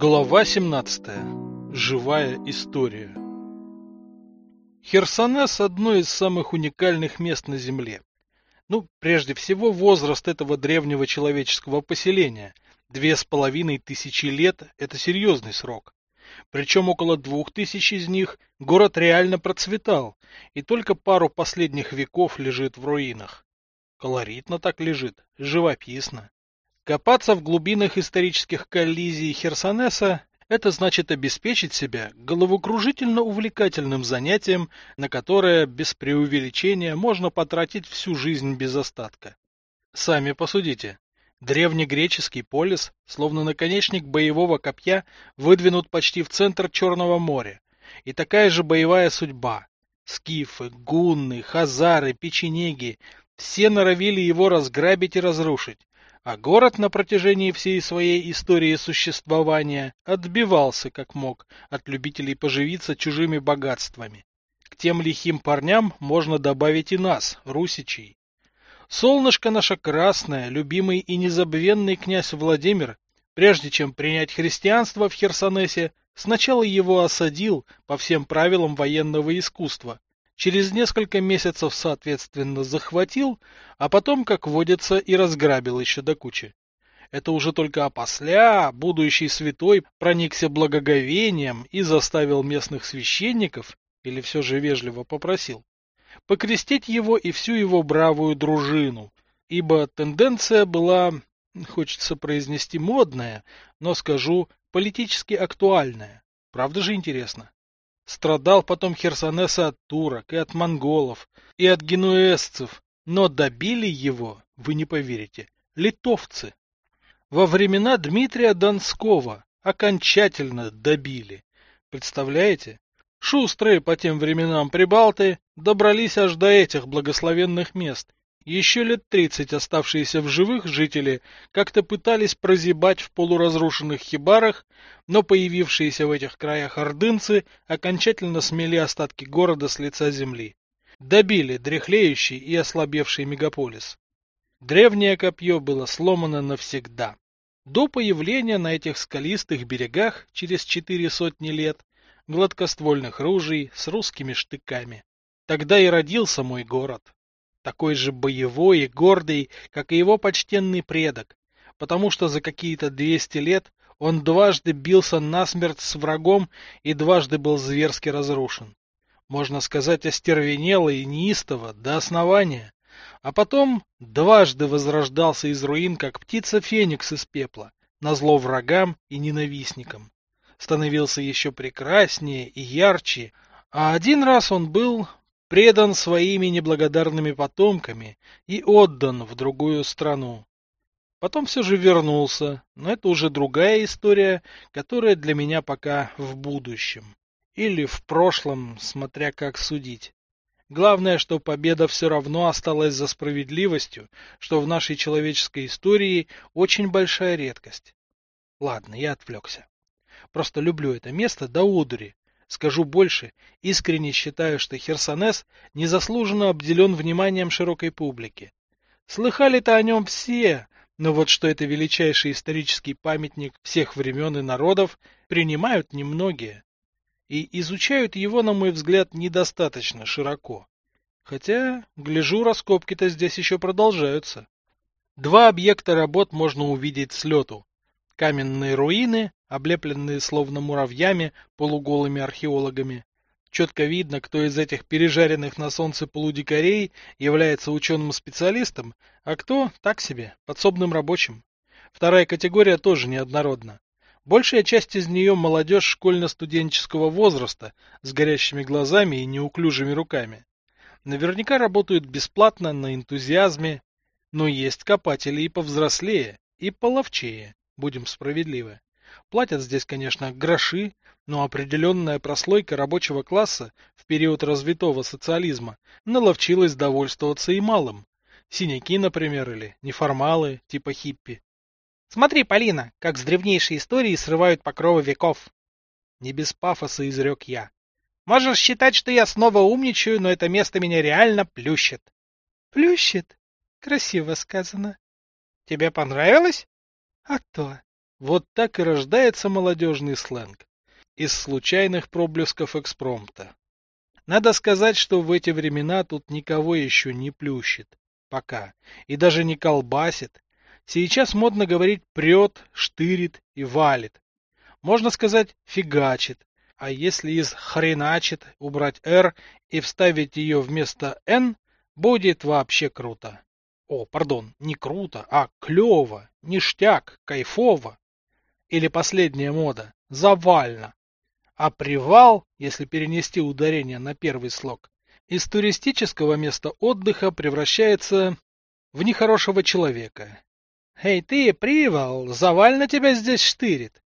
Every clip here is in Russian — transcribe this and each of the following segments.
Глава 17. Живая история. Херсонес – одно из самых уникальных мест на Земле. Ну, прежде всего, возраст этого древнего человеческого поселения. Две с половиной тысячи лет – это серьезный срок. Причем около двух тысяч из них город реально процветал, и только пару последних веков лежит в руинах. Колоритно так лежит, живописно. Копаться в глубинах исторических коллизий Херсонеса – это значит обеспечить себя головокружительно увлекательным занятием, на которое, без преувеличения, можно потратить всю жизнь без остатка. Сами посудите. Древнегреческий полис, словно наконечник боевого копья, выдвинут почти в центр Черного моря. И такая же боевая судьба. Скифы, гунны, хазары, печенеги – все норовили его разграбить и разрушить а город на протяжении всей своей истории существования отбивался как мог от любителей поживиться чужими богатствами. К тем лихим парням можно добавить и нас, русичей. Солнышко наше красное, любимый и незабвенный князь Владимир, прежде чем принять христианство в Херсонесе, сначала его осадил по всем правилам военного искусства, через несколько месяцев, соответственно, захватил, а потом, как водится, и разграбил еще до кучи. Это уже только опосля будущий святой проникся благоговением и заставил местных священников, или все же вежливо попросил, покрестить его и всю его бравую дружину, ибо тенденция была, хочется произнести модная, но скажу, политически актуальная. Правда же интересно? Страдал потом Херсонеса от турок и от монголов, и от генуэзцев, но добили его, вы не поверите, литовцы. Во времена Дмитрия Донского окончательно добили. Представляете? Шустрые по тем временам прибалты добрались аж до этих благословенных мест еще лет тридцать оставшиеся в живых жители как-то пытались прозябать в полуразрушенных хибарах, но появившиеся в этих краях ордынцы окончательно смели остатки города с лица земли. Добили дряхлеющий и ослабевший мегаполис. Древнее копье было сломано навсегда. До появления на этих скалистых берегах через четыре сотни лет гладкоствольных ружей с русскими штыками. Тогда и родился мой город такой же боевой и гордый, как и его почтенный предок, потому что за какие-то 200 лет он дважды бился насмерть с врагом и дважды был зверски разрушен. Можно сказать, остервенело и неистово до основания. А потом дважды возрождался из руин, как птица Феникс из пепла, назло врагам и ненавистникам. Становился еще прекраснее и ярче, а один раз он был предан своими неблагодарными потомками и отдан в другую страну. Потом все же вернулся, но это уже другая история, которая для меня пока в будущем. Или в прошлом, смотря как судить. Главное, что победа все равно осталась за справедливостью, что в нашей человеческой истории очень большая редкость. Ладно, я отвлекся. Просто люблю это место до одури, Скажу больше, искренне считаю, что Херсонес незаслуженно обделен вниманием широкой публики. Слыхали-то о нем все, но вот что это величайший исторический памятник всех времен и народов, принимают немногие. И изучают его, на мой взгляд, недостаточно широко. Хотя, гляжу, раскопки-то здесь еще продолжаются. Два объекта работ можно увидеть с лету. Каменные руины облепленные словно муравьями полуголыми археологами. Четко видно, кто из этих пережаренных на солнце полудикарей является ученым-специалистом, а кто, так себе, подсобным рабочим. Вторая категория тоже неоднородна. Большая часть из нее молодежь школьно-студенческого возраста с горящими глазами и неуклюжими руками. Наверняка работают бесплатно, на энтузиазме, но есть копатели и повзрослее, и половчее, будем справедливы. Платят здесь, конечно, гроши, но определенная прослойка рабочего класса в период развитого социализма наловчилась довольствоваться и малым. Синяки, например, или неформалы, типа хиппи. Смотри, Полина, как с древнейшей истории срывают покровы веков. Не без пафоса изрек я. Можешь считать, что я снова умничаю, но это место меня реально плющит. Плющит? Красиво сказано. Тебе понравилось? А то. Вот так и рождается молодежный сленг. Из случайных проблесков экспромта. Надо сказать, что в эти времена тут никого еще не плющит. Пока. И даже не колбасит. Сейчас модно говорить прет, штырит и валит. Можно сказать фигачит. А если из хреначит убрать «р» и вставить ее вместо «н», будет вообще круто. О, пардон, не круто, а клево, ништяк, кайфово. Или последняя мода – завально. А привал, если перенести ударение на первый слог, из туристического места отдыха превращается в нехорошего человека. «Эй ты, привал, завально тебя здесь штырит!»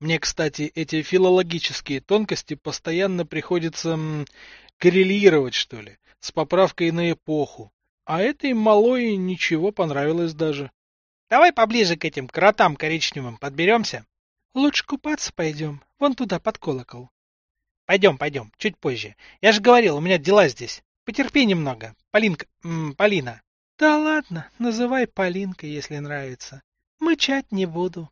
Мне, кстати, эти филологические тонкости постоянно приходится м, коррелировать, что ли, с поправкой на эпоху. А этой малой ничего понравилось даже. Давай поближе к этим кротам коричневым подберемся. Лучше купаться пойдем, вон туда, под колокол. Пойдем, пойдем, чуть позже. Я же говорил, у меня дела здесь. Потерпи немного. Полинка... М, Полина. Да ладно, называй Полинкой, если нравится. Мычать не буду.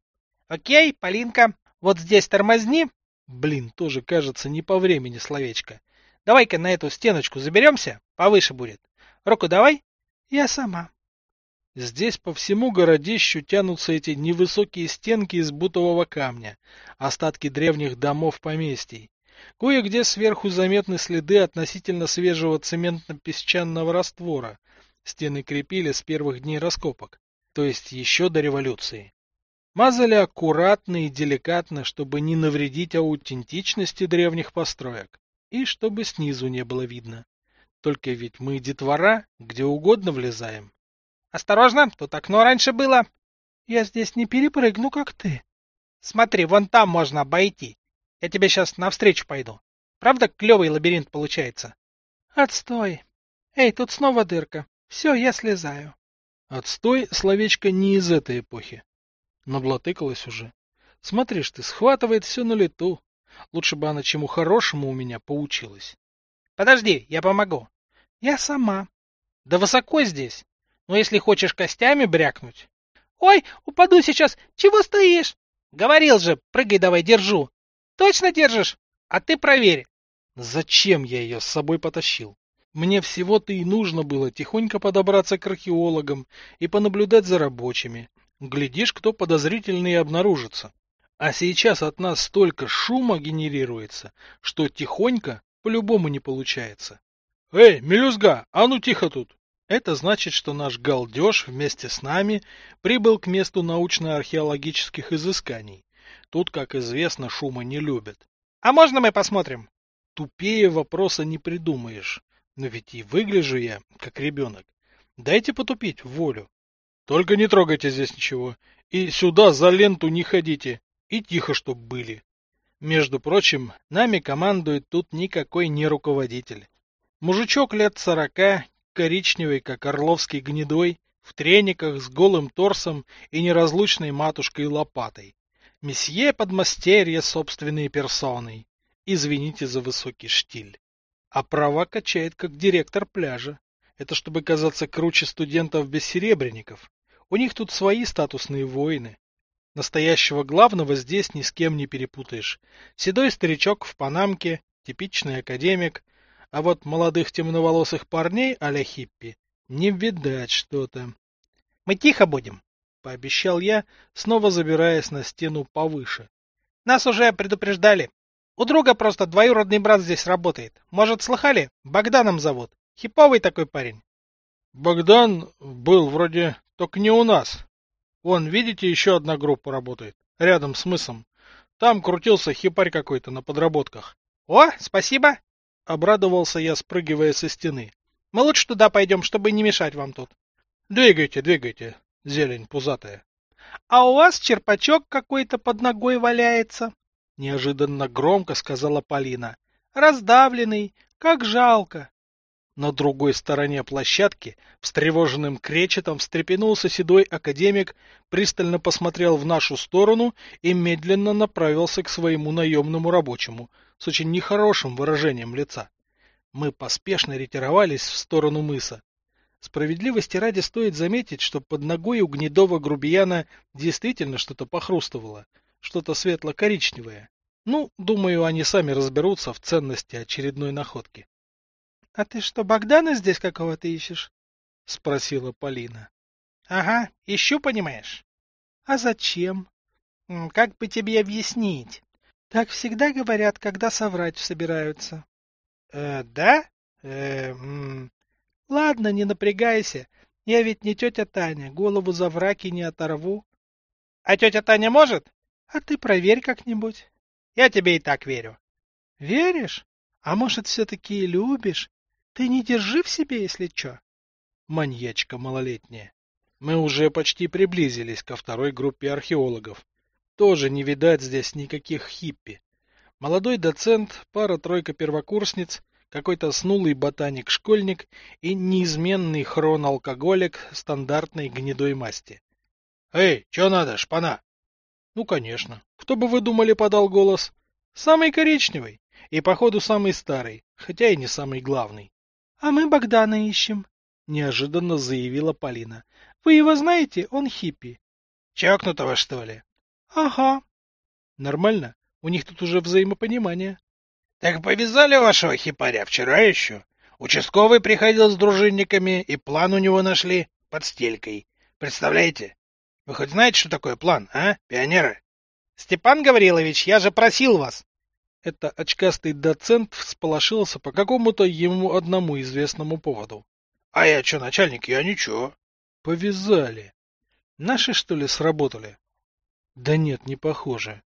Окей, Полинка, вот здесь тормозни. Блин, тоже кажется не по времени словечко. Давай-ка на эту стеночку заберемся, повыше будет. Руку давай. Я сама. Здесь по всему городищу тянутся эти невысокие стенки из бутового камня, остатки древних домов поместий. Кое-где сверху заметны следы относительно свежего цементно-песчаного раствора. Стены крепили с первых дней раскопок, то есть еще до революции. Мазали аккуратно и деликатно, чтобы не навредить аутентичности древних построек, и чтобы снизу не было видно. Только ведь мы детвора, где угодно влезаем. Осторожно, тут окно раньше было. Я здесь не перепрыгну, как ты. Смотри, вон там можно обойти. Я тебе сейчас навстречу пойду. Правда, клевый лабиринт получается? Отстой. Эй, тут снова дырка. Все, я слезаю. Отстой словечко не из этой эпохи. Наблатыкалась уже. Смотришь ты, схватывает все на лету. Лучше бы она чему хорошему у меня поучилась. Подожди, я помогу. Я сама. Да высоко здесь. Но если хочешь костями брякнуть... Ой, упаду сейчас. Чего стоишь? Говорил же, прыгай давай, держу. Точно держишь? А ты проверь. Зачем я ее с собой потащил? Мне всего-то и нужно было тихонько подобраться к археологам и понаблюдать за рабочими. Глядишь, кто подозрительный обнаружится. А сейчас от нас столько шума генерируется, что тихонько по-любому не получается. Эй, мелюзга, а ну тихо тут! Это значит, что наш галдеж вместе с нами прибыл к месту научно-археологических изысканий. Тут, как известно, шума не любят. А можно мы посмотрим? Тупее вопроса не придумаешь. Но ведь и выгляжу я, как ребенок. Дайте потупить в волю. Только не трогайте здесь ничего. И сюда за ленту не ходите. И тихо, чтоб были. Между прочим, нами командует тут никакой не руководитель. Мужичок лет сорока, коричневый, как орловский гнедой, в трениках с голым торсом и неразлучной матушкой лопатой. Месье подмастерье собственной персоной. Извините за высокий штиль. А права качает, как директор пляжа. Это чтобы казаться круче студентов-бессеребренников. У них тут свои статусные воины. Настоящего главного здесь ни с кем не перепутаешь. Седой старичок в панамке, типичный академик, а вот молодых темноволосых парней а хиппи не видать что-то. — Мы тихо будем, — пообещал я, снова забираясь на стену повыше. — Нас уже предупреждали. У друга просто двоюродный брат здесь работает. Может, слыхали? Богданом зовут. Хиповый такой парень. — Богдан был вроде только не у нас, Вон, видите, еще одна группа работает. Рядом с мысом. Там крутился хипарь какой-то на подработках. О, спасибо! Обрадовался я, спрыгивая со стены. Мы лучше туда пойдем, чтобы не мешать вам тут. Двигайте, двигайте, зелень пузатая. А у вас черпачок какой-то под ногой валяется. Неожиданно громко сказала Полина. Раздавленный, как жалко. На другой стороне площадки встревоженным кречетом встрепенулся седой академик, пристально посмотрел в нашу сторону и медленно направился к своему наемному рабочему с очень нехорошим выражением лица. Мы поспешно ретировались в сторону мыса. Справедливости ради стоит заметить, что под ногой у гнедого грубияна действительно что-то похрустывало, что-то светло-коричневое. Ну, думаю, они сами разберутся в ценности очередной находки. — А ты что, Богдана здесь какого-то ищешь? — спросила Полина. — Ага, ищу, понимаешь. — А зачем? — Как бы тебе объяснить? Так всегда говорят, когда соврать собираются. — Э, да? Э, м Ладно, не напрягайся. Я ведь не тетя Таня, голову за враки не оторву. — А тетя Таня может? — А ты проверь как-нибудь. Я тебе и так верю. Веришь? А может, все-таки любишь? Ты не держи в себе, если чё. Маньячка малолетняя. Мы уже почти приблизились ко второй группе археологов. Тоже не видать здесь никаких хиппи. Молодой доцент, пара-тройка первокурсниц, какой-то снулый ботаник-школьник и неизменный хрон-алкоголик стандартной гнедой масти. «Эй, чё надо, шпана?» Ну, конечно. Кто бы вы думали подал голос? Самый коричневый. И, походу, самый старый, хотя и не самый главный. — А мы Богдана ищем, — неожиданно заявила Полина. — Вы его знаете? Он хиппи. — Чокнутого, что ли? — Ага. — Нормально. У них тут уже взаимопонимание. — Так повязали вашего хипаря вчера еще. Участковый приходил с дружинниками, и план у него нашли под стелькой. Представляете? Вы хоть знаете, что такое план, а, пионеры? Степан Гаврилович, я же просил вас. Это очкастый доцент всполошился по какому-то ему одному известному поводу. А я что, начальник, я ничего. Повязали. Наши, что ли, сработали? Да нет, не похоже.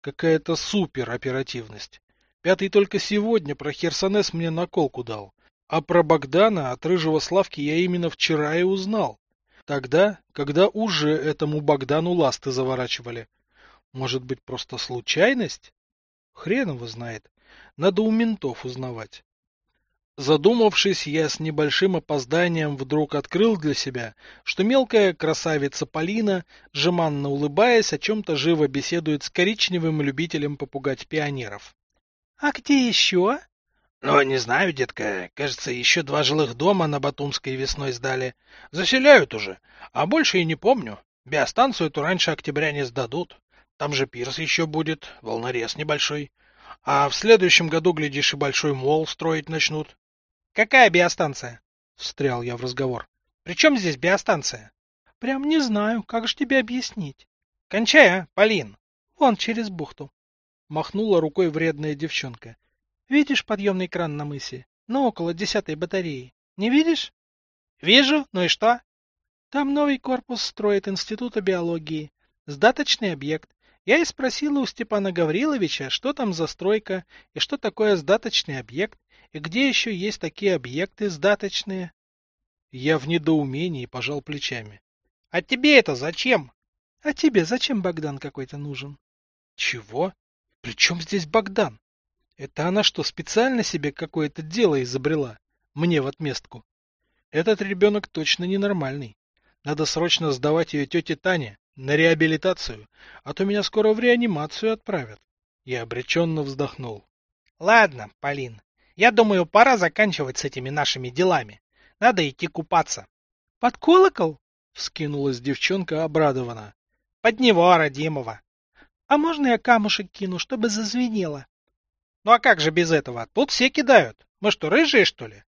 Какая-то супер оперативность. Пятый только сегодня про Херсонес мне наколку дал. А про Богдана от рыжего Славки я именно вчера и узнал. Тогда, когда уже этому Богдану ласты заворачивали. Может быть, просто случайность? Хрен его знает. Надо у ментов узнавать. Задумавшись, я с небольшим опозданием вдруг открыл для себя, что мелкая красавица Полина, жеманно улыбаясь, о чем-то живо беседует с коричневым любителем попугать пионеров. — А где еще? Ну, не знаю, детка. Кажется, еще два жилых дома на Батумской весной сдали. Заселяют уже. А больше и не помню. Биостанцию эту раньше октября не сдадут. Там же пирс еще будет, волнорез небольшой. А в следующем году, глядишь, и большой мол строить начнут. — Какая биостанция? — встрял я в разговор. — При чем здесь биостанция? — Прям не знаю, как же тебе объяснить. — Кончай, а, Полин. — Вон через бухту. Махнула рукой вредная девчонка. Видишь подъемный кран на мысе? Ну, около десятой батареи. Не видишь? Вижу. Ну и что? Там новый корпус строит Института биологии. Сдаточный объект. Я и спросила у Степана Гавриловича, что там за стройка, и что такое сдаточный объект, и где еще есть такие объекты сдаточные. Я в недоумении пожал плечами. — А тебе это зачем? — А тебе зачем Богдан какой-то нужен? — Чего? При чем здесь Богдан? Это она что, специально себе какое-то дело изобрела? Мне в отместку. Этот ребенок точно ненормальный. Надо срочно сдавать ее тете Тане на реабилитацию, а то меня скоро в реанимацию отправят. Я обреченно вздохнул. Ладно, Полин, я думаю, пора заканчивать с этими нашими делами. Надо идти купаться. Под колокол? Вскинулась девчонка обрадованно. Под него, родимого. А можно я камушек кину, чтобы зазвенело? Ну а как же без этого? Тут все кидают. Мы что, рыжие, что ли?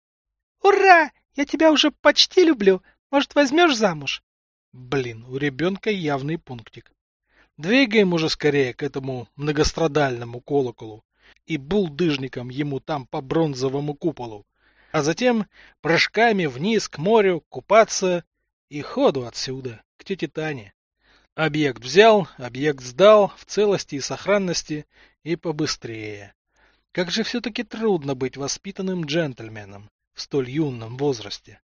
Ура! Я тебя уже почти люблю. Может, возьмешь замуж? Блин, у ребенка явный пунктик. Двигаем уже скорее к этому многострадальному колоколу и булдыжником ему там по бронзовому куполу, а затем прыжками вниз к морю купаться и ходу отсюда, к тете Тане. Объект взял, объект сдал в целости и сохранности и побыстрее. Как же все-таки трудно быть воспитанным джентльменом в столь юном возрасте.